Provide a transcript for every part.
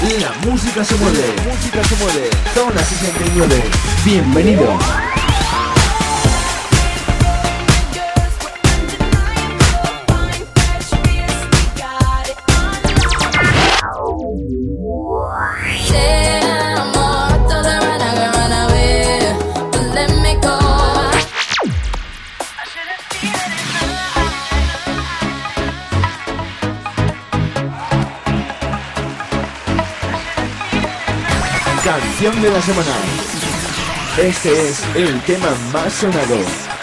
La música se mueve. La música se mueve. Zona 69. Bienvenido. De la semana. Este es el tema más sonado.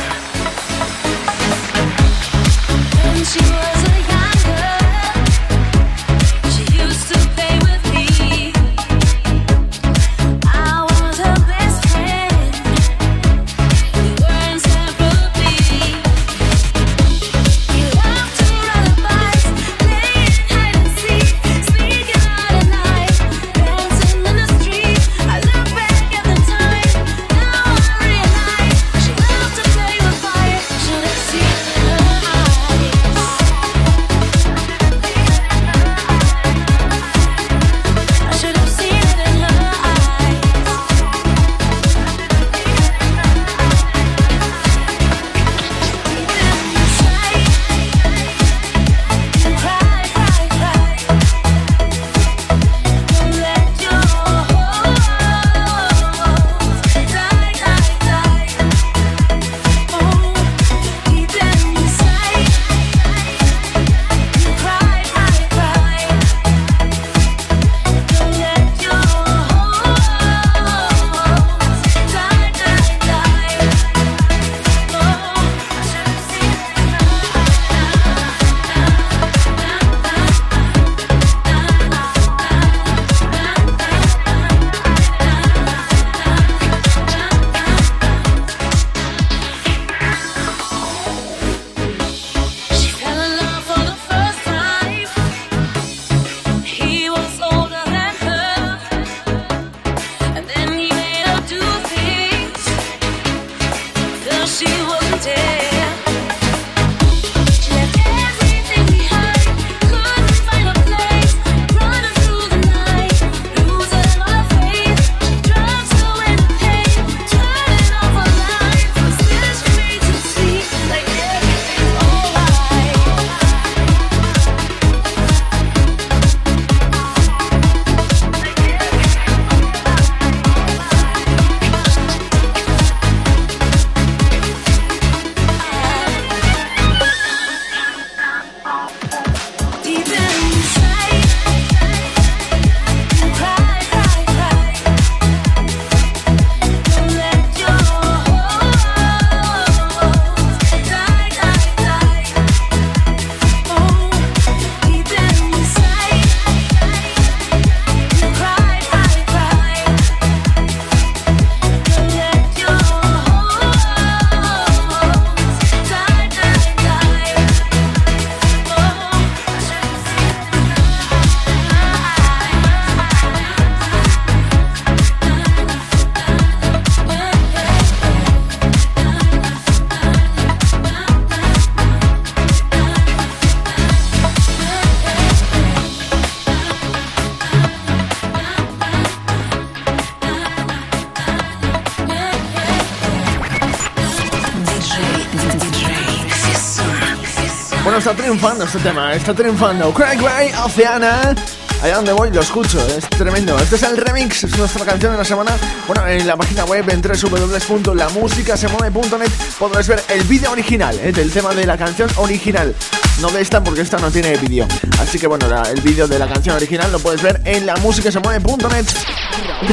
Triunfando este tema, está triunfando. Cry Cry, Oceana. Allá donde voy lo escucho, es tremendo. Este es el remix, es nuestra canción de la semana. Bueno, en la página web en www.lamusicasemueve.net podrás ver el vídeo original ¿eh? del tema de la canción original. No de esta porque esta no tiene vídeo. Así que bueno, el vídeo de la canción original lo puedes ver en lamusicasemueve.net.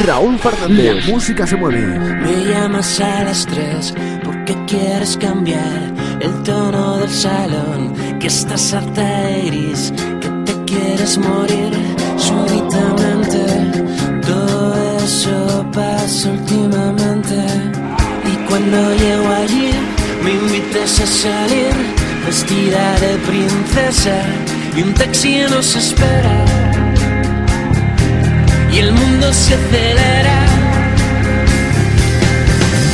Raúl Fernández, música se mueve. Me llamas a las 3 porque quieres cambiar el tono del salón, que estás harta iris, que te quieres morir súbitamente. Todo eso pasa últimamente. Y cuando llego allí, me invitas a salir vestida de princesa y un taxi nos espera. Y el mundo se acelera.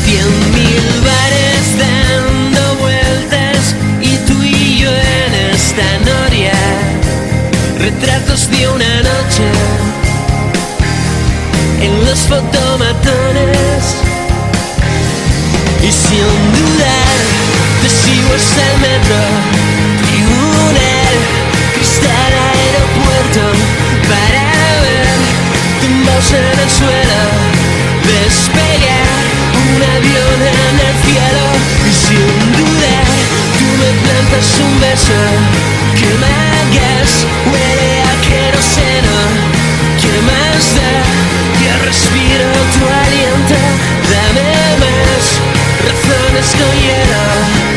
Cien mil bares en esta noria, retratos de una noche en los fotomatones. Y sin dudar, te sigo hasta el metro, tribunal, cristal aeropuerto, para ver tumbados en el suelo, despegar un avión en el cielo. Y sin dudar, me plantas un beso, que me hagas, huele a queroseno, que más da, que respiro tu aliento, dame más razones con hielo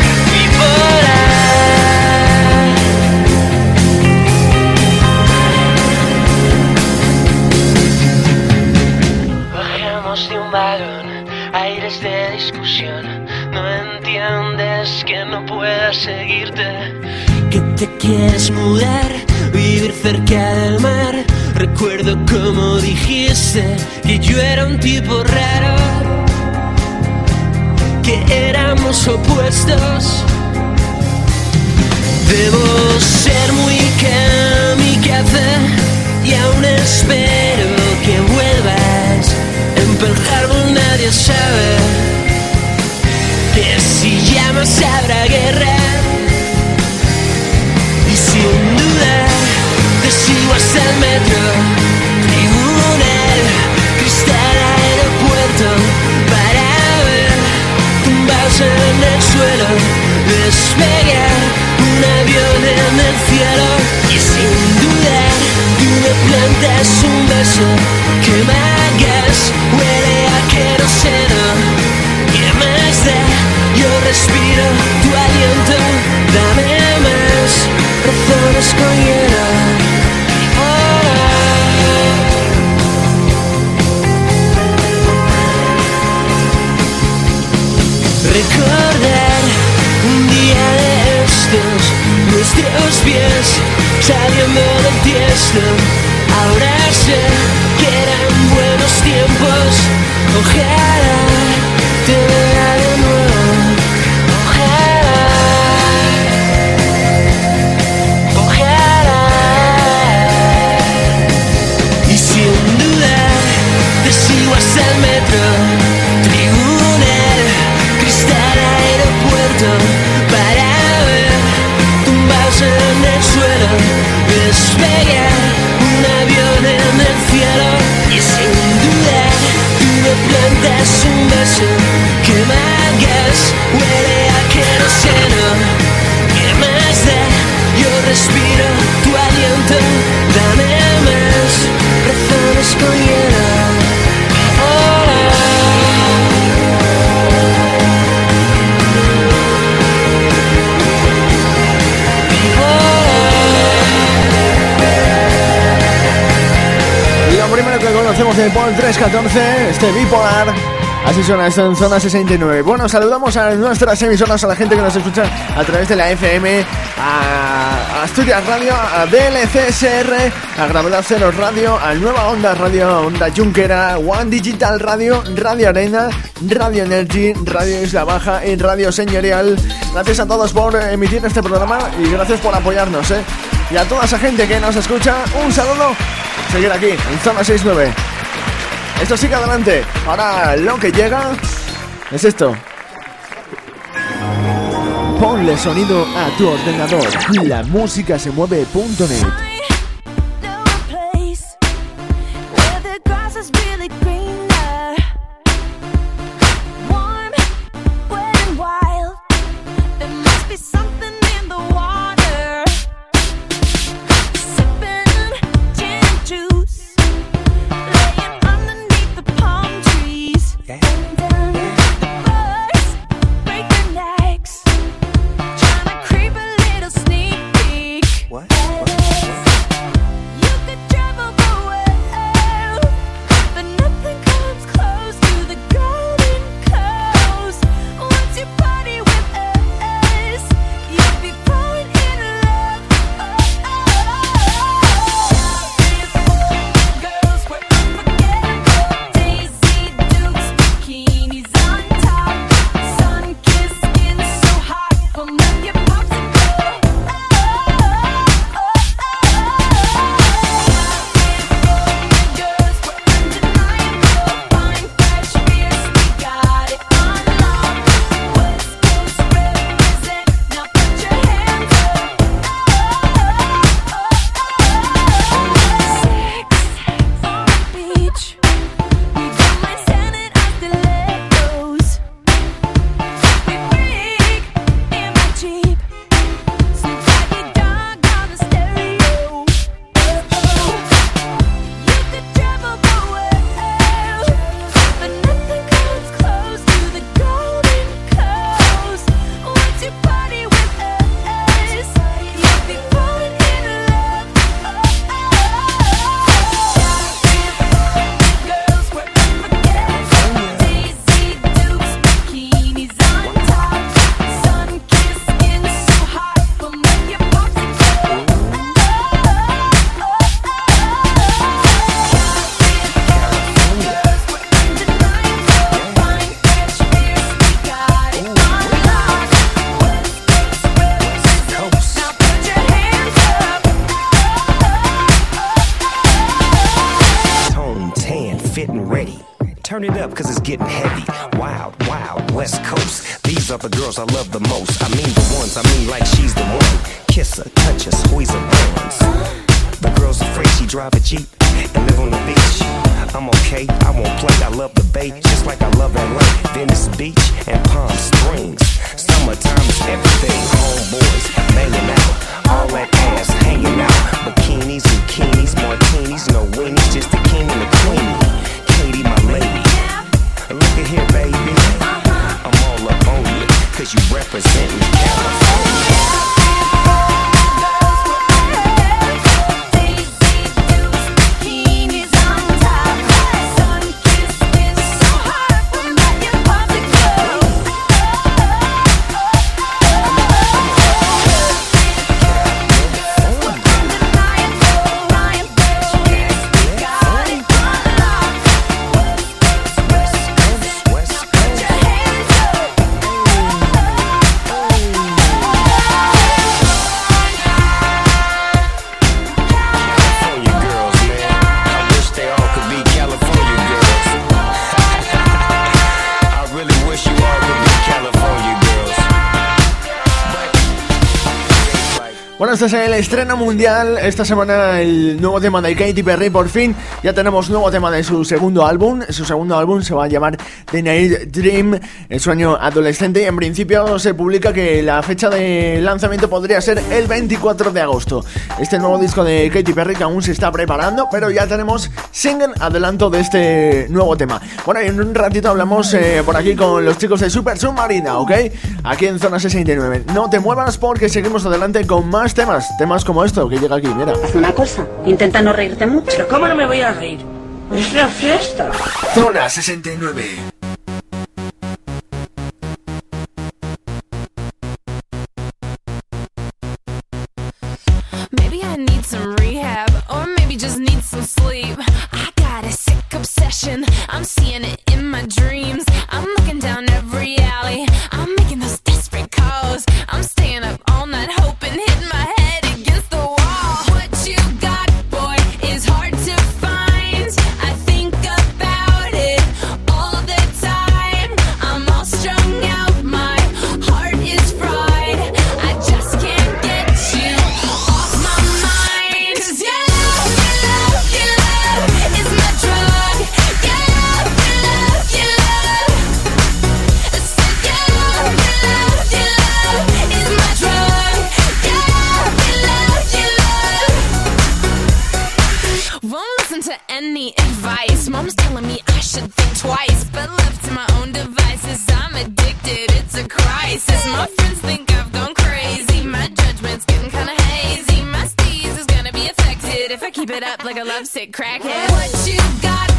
te quieres mudar, vivir cerca del mar. Recuerdo como dijiste que yo era un tipo raro. Que éramos opuestos. Debo ser muy kamikaze y aún espero que vuelvas. En Pearl nadie sabe que si llamas habrá guerra. Respiro tu aliento, dame más razones con hielo. Recordar un día de estos, nuestros pies saliendo del tiesto. Ahora sé que eran buenos tiempos. Ojalá te vea plantas un beso que me hagas, huele a queroseno. ¿Qué más da? Yo respiro tu aliento, dame más razones con hielo. Conocemos de Paul 314, este bipolar. Así suena esto en zona 69. Bueno, saludamos a nuestras emisoras, a la gente que nos escucha a través de la FM, a Asturias Radio, a DLCSR, a Gravedad Cero Radio, a Nueva Onda Radio, Onda Junquera, One Digital Radio, Radio Arena, Radio Energy, Radio Isla Baja y Radio Señorial. Gracias a todos por emitir este programa y gracias por apoyarnos, ¿eh? Y a toda esa gente que nos escucha, un saludo. Seguir aquí, en zona 69. Esto sigue adelante. Ahora lo que llega es esto. Ponle sonido a tu ordenador. La música se mueve.net. most. I mean the ones, I mean like she's the one. Kiss her, touch her, squeeze her bones. The girl's afraid she drive a Jeep and live on the beach. I'm okay, I won't play, I love the bay, just like I love LA. Venice Beach and Palm Springs. Summertime is everything. Homeboys banging out, all that ass hanging out. Bikinis, bikinis, martinis, no weenies, just the representing California. Este es el estreno mundial. Esta semana el nuevo tema de Katy Perry, por fin. Ya tenemos nuevo tema de su segundo álbum. Su segundo álbum se va a llamar The Night Dream, el sueño adolescente. En principio se publica que la fecha de lanzamiento podría ser el 24 de agosto. Este nuevo disco de Katy Perry que aún se está preparando, pero ya tenemos single adelanto de este nuevo tema. Bueno, en un ratito hablamos eh, por aquí con los chicos de Super Submarina, ¿ok? Aquí en Zona 69. No te muevas porque seguimos adelante con más temas. Temas como esto que llega aquí, mira. Haz una cosa, intenta no reírte mucho. Pero ¿cómo no me voy a reír? Es una fiesta. Zona 69. Won't listen to any advice. Mom's telling me I should think twice, but left to my own devices, I'm addicted. It's a crisis. My friends think I've gone crazy. My judgment's getting kinda hazy. My steez is gonna be affected if I keep it up like a lovesick crackhead. What you got,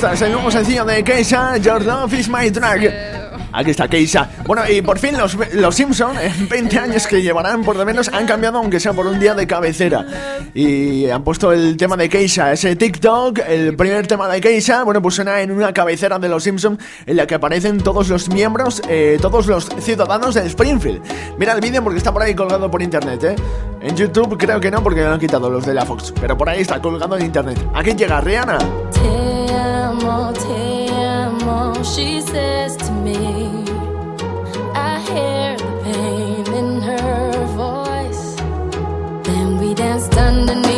está, es el nuevo sencillo de Keisha, Your Love is My Drug. Aquí está Keisha. Bueno, y por fin los, los Simpson, en 20 años que llevarán por lo menos, han cambiado aunque sea por un día de cabecera. Y han puesto el tema de Keisha, ese TikTok, el primer tema de Keisha, bueno, pues suena en una cabecera de los Simpson en la que aparecen todos los miembros, eh, todos los ciudadanos de Springfield. Mira el vídeo porque está por ahí colgado por internet, ¿eh? En YouTube creo que no porque lo han quitado los de la Fox, pero por ahí está colgado en internet. Aquí llega Rihanna. She says to me. I hear the pain in her voice. Then we danced underneath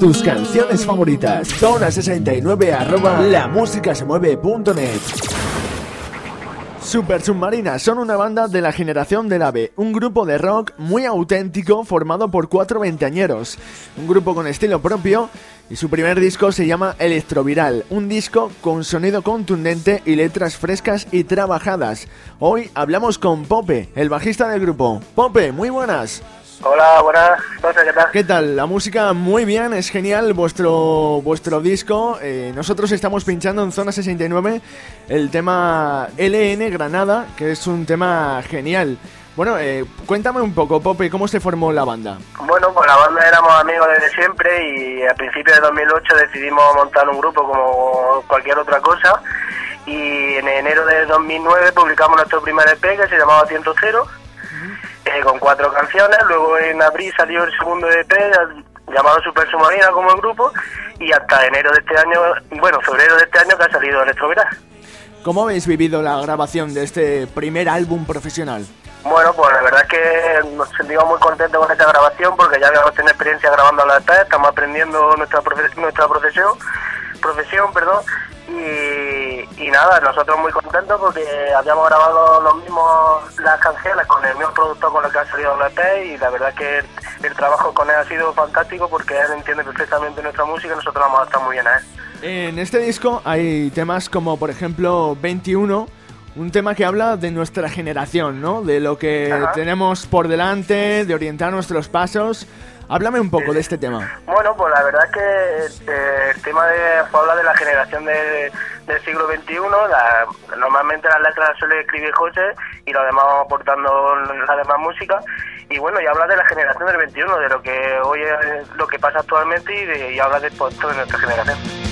tus canciones favoritas. Zona69 arroba Super Submarina son una banda de la generación del AVE, un grupo de rock muy auténtico formado por cuatro veinteañeros, un grupo con estilo propio y su primer disco se llama Electroviral, un disco con sonido contundente y letras frescas y trabajadas. Hoy hablamos con Pope, el bajista del grupo. Pope, muy buenas. Hola, buenas noches, ¿qué tal? ¿Qué tal? La música muy bien, es genial vuestro vuestro disco. Eh, nosotros estamos pinchando en Zona 69 el tema LN Granada, que es un tema genial. Bueno, eh, cuéntame un poco, Pope, ¿cómo se formó la banda? Bueno, pues la banda éramos amigos desde siempre y a principios de 2008 decidimos montar un grupo como cualquier otra cosa y en enero de 2009 publicamos nuestro primer EP que se llamaba Ciento Cero eh, con cuatro canciones, luego en abril salió el segundo EP llamado Super Submarina como el grupo y hasta enero de este año, bueno, febrero de este año que ha salido Electroviral. ¿Cómo habéis vivido la grabación de este primer álbum profesional? Bueno, pues la verdad es que nos sentimos muy contentos con esta grabación porque ya habíamos tenido experiencia grabando la EP, estamos aprendiendo nuestra profe- nuestra profesión, profesión, perdón, y, y nada, nosotros muy contentos porque habíamos grabado los mismos las canciones con el mismo productor con el que ha salido la EP y la verdad que el, el trabajo con él ha sido fantástico porque él entiende perfectamente nuestra música y nosotros vamos a estar muy bien a él. En este disco hay temas como, por ejemplo, 21, un tema que habla de nuestra generación, ¿no? De lo que Ajá. tenemos por delante, de orientar nuestros pasos. Háblame un poco de este tema. Bueno, pues la verdad es que eh, el tema de fue hablar de la generación de- del siglo XXI. la- normalmente las letras las suele escribir José y lo demás vamos aportando la demás música. Y bueno, y habla de la generación del 21, de lo que hoy es lo que pasa actualmente y, de, y habla de, pues, de nuestra generación.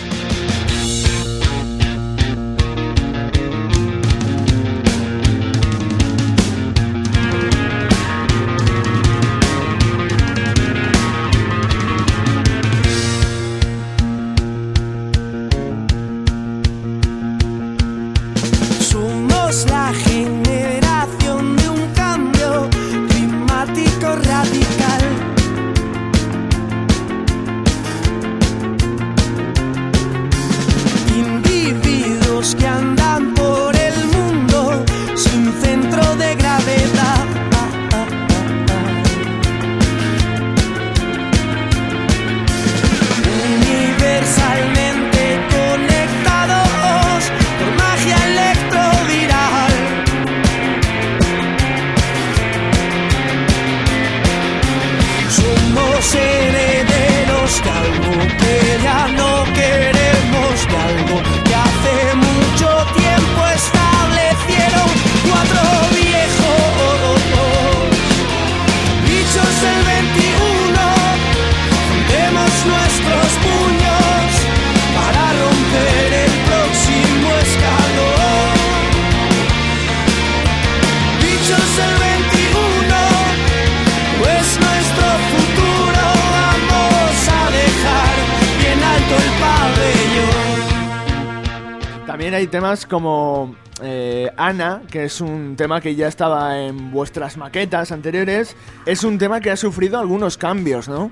Temas como eh, Ana, que es un tema que ya estaba en vuestras maquetas anteriores. Es un tema que ha sufrido algunos cambios, ¿no?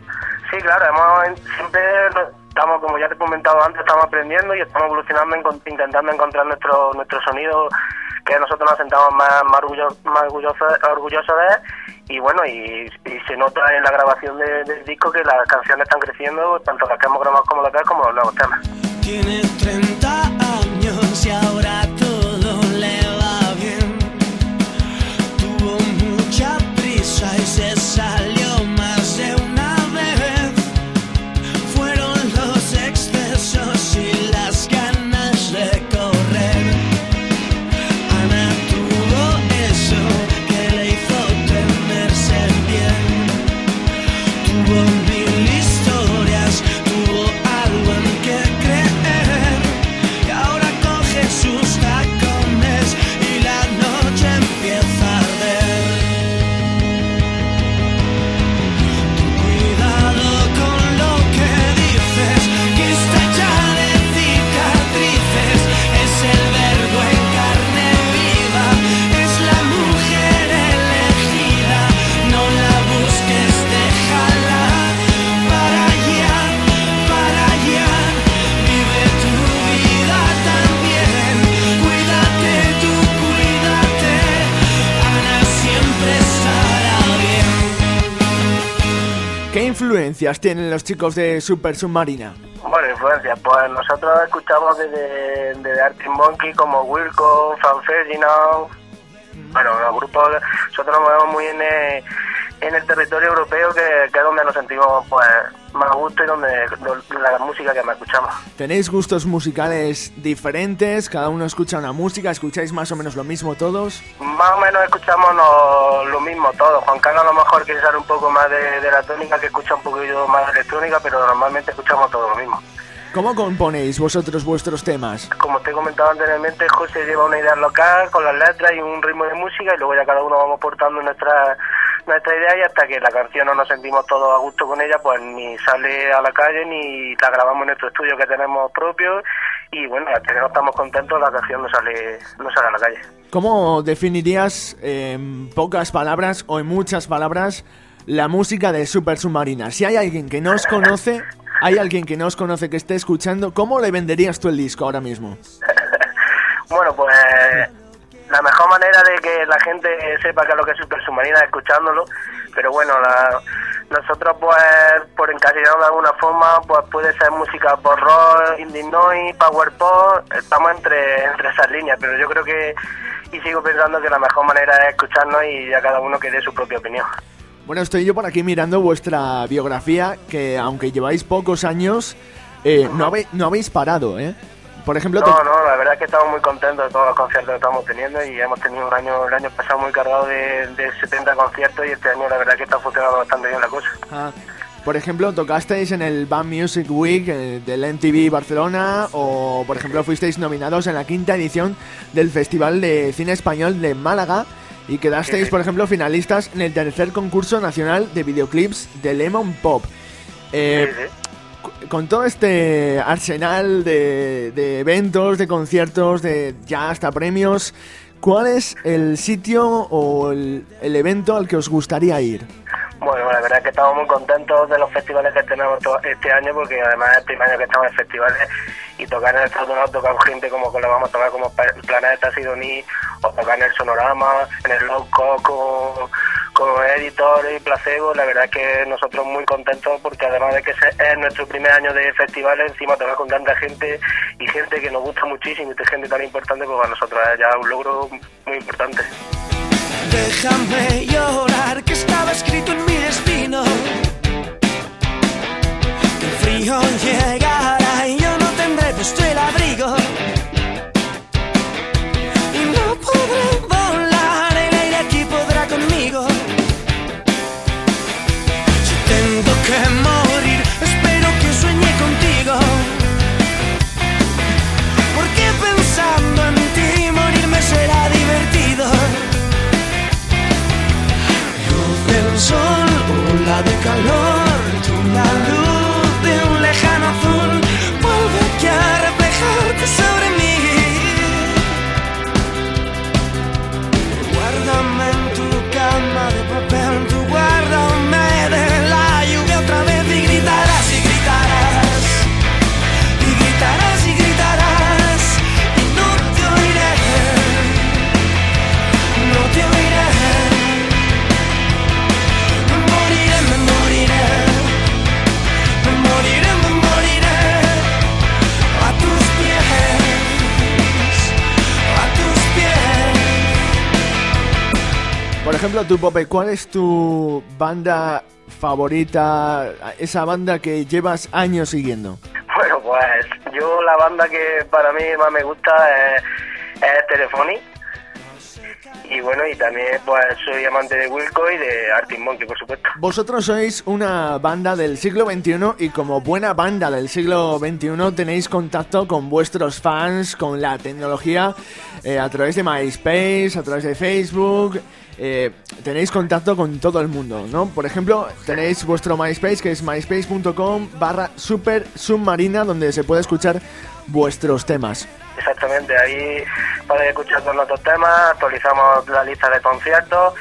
Sí, claro, hemos, siempre estamos, como ya te he comentado antes, estamos aprendiendo y estamos evolucionando, intentando encontrar nuestro nuestro sonido que nosotros nos sentamos más, más, orgullo- más orgullosos orgullosos de. Y bueno, y, se nota en la grabación de- del disco que las canciones están creciendo, tanto las que hemos grabado como las que como los nuevos temas. Tiene 30 años y ahora influencias tienen los chicos de Super Submarina? Bueno, influencia, pues nosotros escuchamos desde, desde Monkey como Wilco, Fan Ferdinand, bueno, los grupos, nosotros nos movemos muy en el, en el territorio europeo que es donde nos sentimos pues más gusto y donde lo- la música que más escuchamos. ¿Tenéis gustos musicales diferentes? ¿Cada uno escucha una música? ¿Escucháis más o menos lo mismo todos? Más o menos escuchamos lo, lo mismo todos. Juan Carlos a lo mejor quiere saber un poco más de, de la tónica, que escucha un poquito más de electrónica, pero normalmente escuchamos todo lo mismo. ¿Cómo componéis vosotros vuestros temas? Como te he comentado anteriormente, José lleva una idea local con las letras y un ritmo de música y luego ya cada uno vamos aportando nuestra nuestra idea y hasta que la canción no nos sentimos todos a gusto con ella, pues ni sale a la calle ni la grabamos en nuestro estudio que tenemos propio y bueno, hasta que no estamos contentos la canción no sale, no sale a la calle. ¿Cómo definirías en pocas palabras o en muchas palabras la música de Super Submarina? Si hay alguien que no os conoce, hay alguien que no os conoce que esté escuchando, ¿cómo le venderías tú el disco ahora mismo? Bueno, pues la mejor manera de que la gente sepa que es lo que es Super Submarina es escuchándolo, pero bueno, la- nosotros pues por encasillarnos de alguna forma, pues puede ser música por rock, indie noise, power pop, estamos entre, entre esas líneas, pero yo creo que y sigo pensando que la mejor manera es escucharnos y ya cada uno que dé su propia opinión. Bueno, estoy yo por aquí mirando vuestra biografía, que aunque lleváis pocos años, eh, no, habéis, no habéis parado, ¿eh? Por ejemplo, No, no, la verdad es que estamos muy contentos de todos los conciertos que estamos teniendo y hemos tenido un año, el año pasado muy cargado de, de 70 conciertos y este año la verdad que está funcionando bastante bien la cosa. Ah, por ejemplo, tocasteis en el Band Music Week eh, del MTV Barcelona o, por ejemplo, fuisteis nominados en la quinta edición del Festival de Cine Español de Málaga y quedasteis, por ejemplo, finalistas en el tercer concurso nacional de videoclips de Lemon Pop. Eh, Con todo este arsenal de, de eventos, de conciertos, de ya hasta premios, ¿cuál es el sitio o el, evento al que os gustaría ir? Bueno, la verdad es que estamos muy contentos de los festivales que tenemos este año porque además es el año que estamos en festivales y tocar en el Fortunato, tocar gente como que lo vamos a tocar como Planeta Sidoní o tocar en el Sonorama, en el Low Cost con Editor y Placebo, la verdad es que nosotros muy contentos porque además de que es nuestro primer año de festivales, encima tocar con tanta gente y gente que nos gusta muchísimo y gente tan importante, pues para nosotros es ya un logro muy importante. Déjame llorar que estaba escrito en mi destino. El frío llegará y yo no tendré puesto el abrigo. Sol, de calor, ejemplo, tú, Pope, ¿cuál es tu banda favorita? Esa banda que llevas años siguiendo. Bueno, pues yo la banda que para mí más me gusta es, es Telefony. Y bueno, y también pues soy amante de Wilco y de Arctic Monkey, por supuesto. Vosotros sois una banda del siglo XXI y como buena banda del siglo XXI tenéis contacto con vuestros fans, con la tecnología, eh, a través de MySpace, a través de Facebook. Eh, tenéis contacto con todo el mundo, ¿no? Por ejemplo, tenéis vuestro MySpace que es myspace.com barra super submarina donde se puede escuchar vuestros temas. Exactamente, ahí podéis escuchar todos nuestros temas, actualizamos la lista de conciertos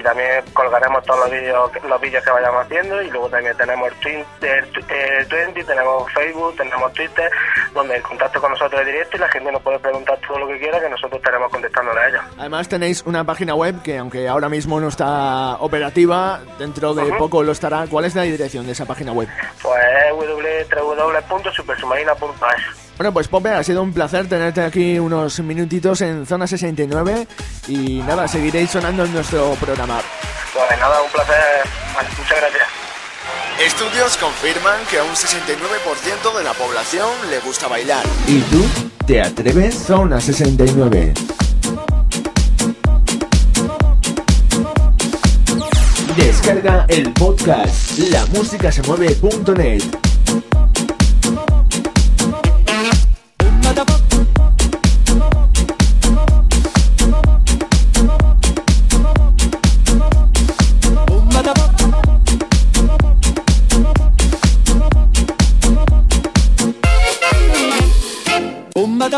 y también colgaremos todos los vídeos los vídeos que vayamos haciendo y luego también tenemos el, twin, el, tw- el 20, tenemos Facebook, tenemos Twitter, donde el contacto con nosotros es directo y la gente nos puede preguntar todo lo que quiera que nosotros estaremos contestándole a ellos. Además tenéis una página web que aunque ahora mismo no está operativa, dentro de poco lo estará. ¿Cuál es la dirección de esa página web? Pues es www.supersubmarina.es. Bueno, pues Pope, ha sido un placer tenerte aquí unos minutitos en Zona 69 y nada, seguiréis sonando en nuestro programa. Pues nada, un placer. Vale, muchas gracias. Estudios confirman que a un 69% de la población le gusta bailar. ¿Y tú? ¿Te atreves? Zona 69. Descarga el podcast da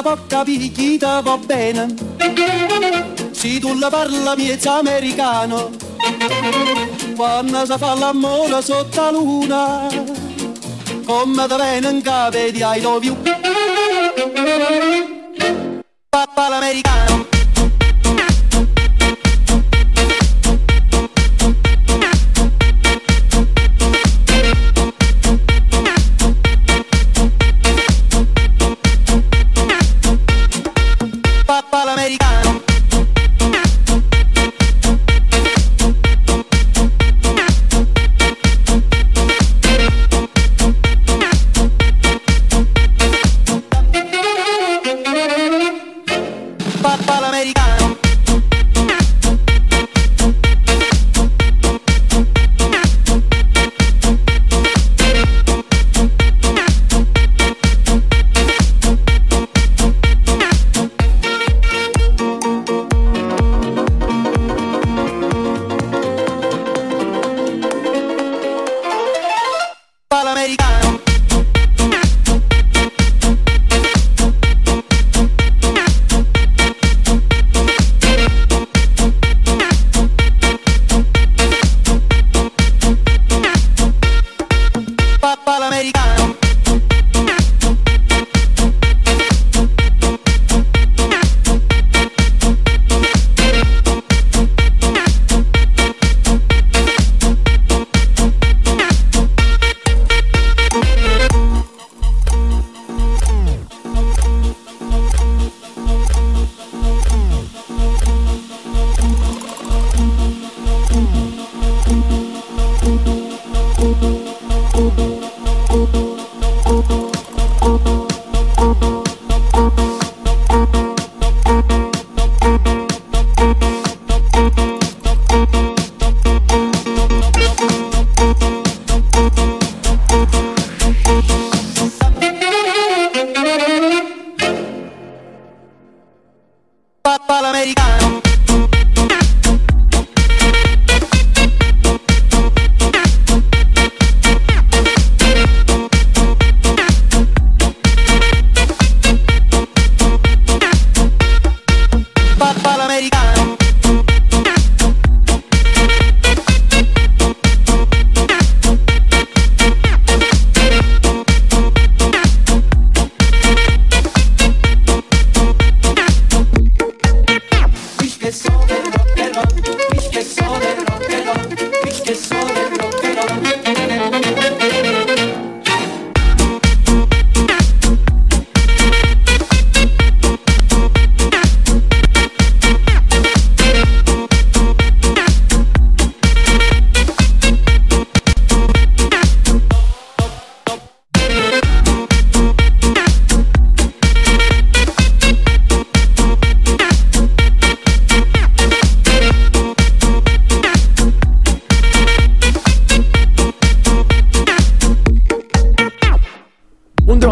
poca picchita va bene. Se tu la parla miezza americano. Quando si fa l'amore sotto la luna Come da bene in capo di I love you Papà l'americano.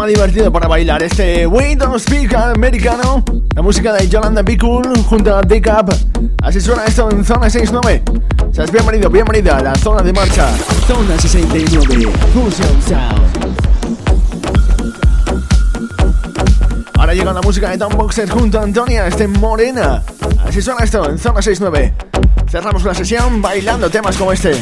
Tema divertido para bailar, este We Don't Speak americano, la música de Yolanda Be Cool junto a Dick Up. Así suena esto en Zona 69. Seas bienvenido, bienvenida a la zona de marcha. Zona 69, Fusion Sound. Ahora llega la música de Tom Boxer junto a Antonia, este Morena. Así suena esto en Zona 69. Cerramos la sesión bailando temas como este.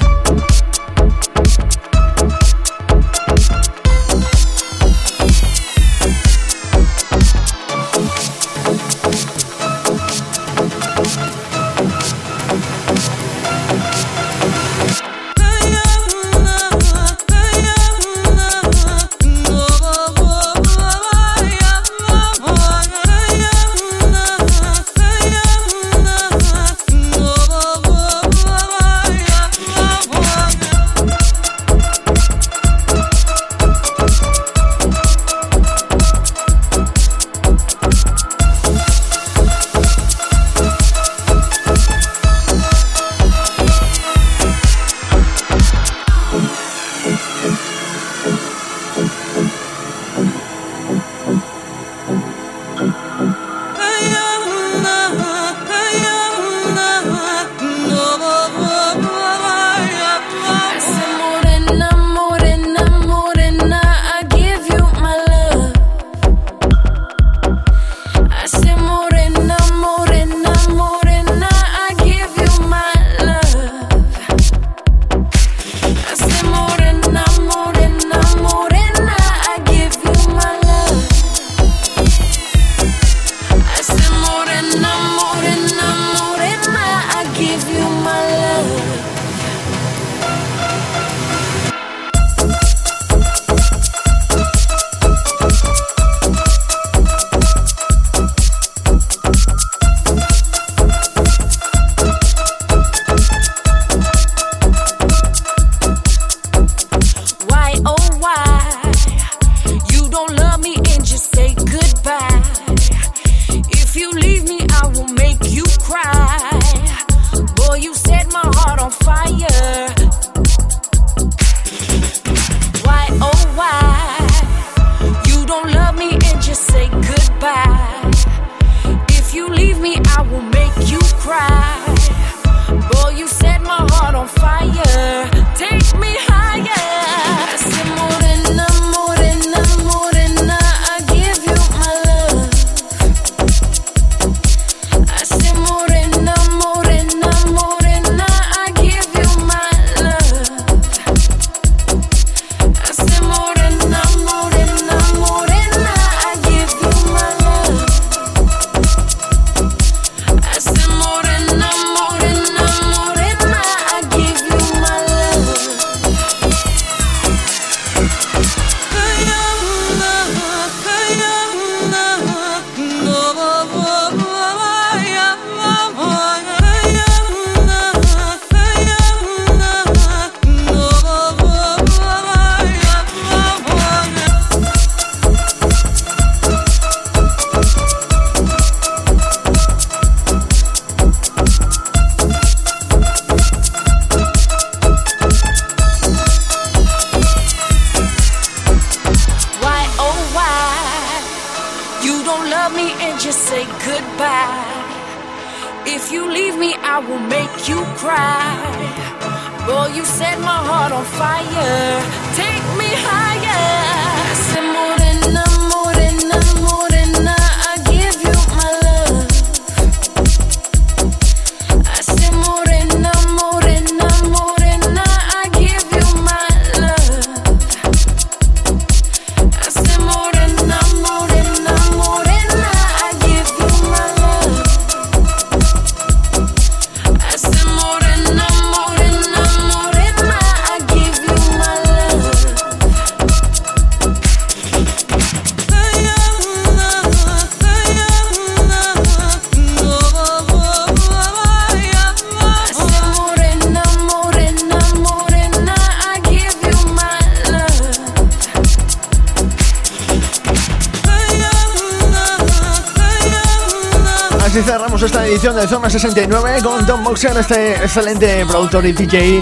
Edición de Zona 69 con Tom Boxer, este excelente productor y DJ.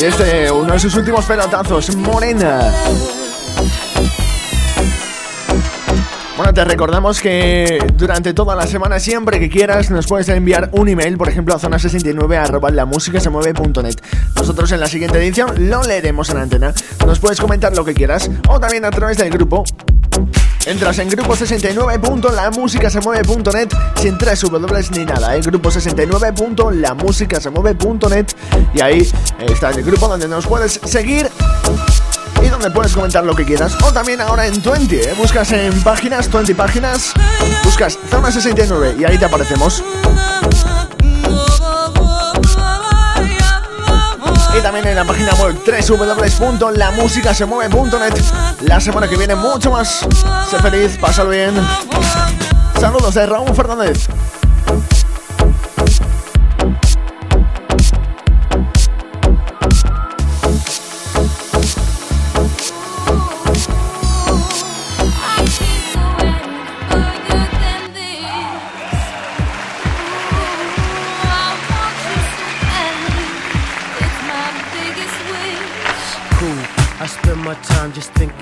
Y este, uno de sus últimos pelotazos, Morena. Bueno, te recordamos que durante toda la semana, siempre que quieras, nos puedes enviar un email, por ejemplo, a zona69 arroba la música se mueve.net. Nosotros en la siguiente edición lo leeremos en antena. Nos puedes comentar lo que quieras o también a través del grupo Entras en grupo69.lamusicasemueve.net sin tres W ni nada, ¿eh? grupo69.lamusicasemueve.net y ahí está el grupo donde nos puedes seguir y donde puedes comentar lo que quieras. O también ahora en 20, ¿eh? buscas en páginas, 20 páginas, buscas Zona 69 y ahí te aparecemos. También en la página web www.lamusicasemueve.net La semana que viene mucho más. Sé feliz, pásalo bien. Saludos de Raúl Fernández.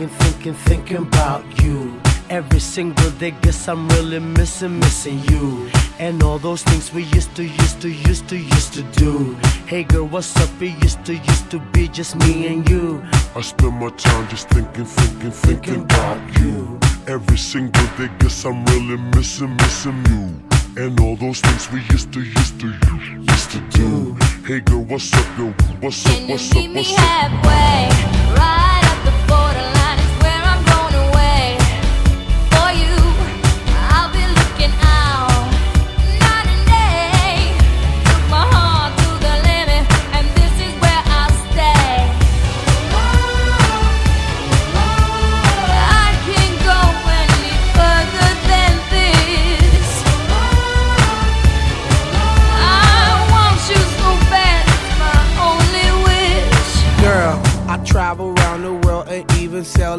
Thinking, thinking, thinking about you. Every single day, guess I'm really missing, missing you. And all those things we used to, used to, used to, used to do. Hey girl, what's up? It used to, used to be just me and you. I spend my time just thinking, thinking, thinking about you. Every single day, guess I'm really missing, missing you. And all those things we used to, used to, used to do. Hey girl, what's up, yo? What's up, what's up, Meet me what's up? halfway, right at the borderline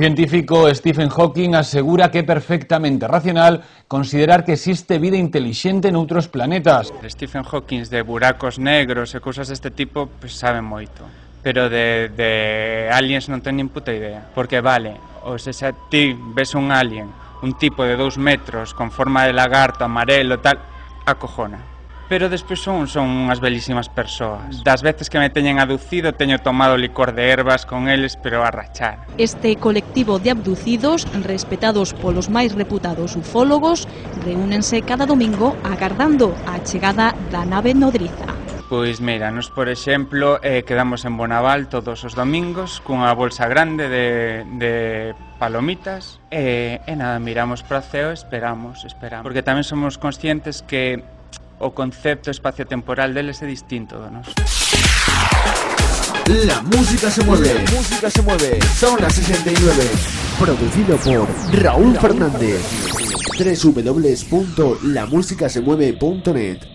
científico Stephen Hawking asegura que perfectamente racional considerar que existe vida inteligente en outros planetas. Stephen Hawking de buracos negros e cousas deste tipo pues, sabe moito, pero de, de aliens non ten nin puta idea, porque vale, ou se xa ti ves un alien, un tipo de dous metros con forma de lagarto, amarelo, tal, acojona pero despois son, son unhas belísimas persoas. Das veces que me teñen aducido teño tomado licor de ervas con eles, pero a rachar. Este colectivo de abducidos, respetados polos máis reputados ufólogos, reúnense cada domingo agardando a chegada da nave nodriza. Pois mira, nos por exemplo eh, quedamos en Bonaval todos os domingos cunha bolsa grande de, de palomitas e, eh, e nada, miramos para o ceo, esperamos, esperamos. Porque tamén somos conscientes que o concepto espacio-temporal deles é distinto do noso. La música se mueve. La música se mueve. Son las 69. Producido por Raúl Fernández. www.lamusicasemueve.net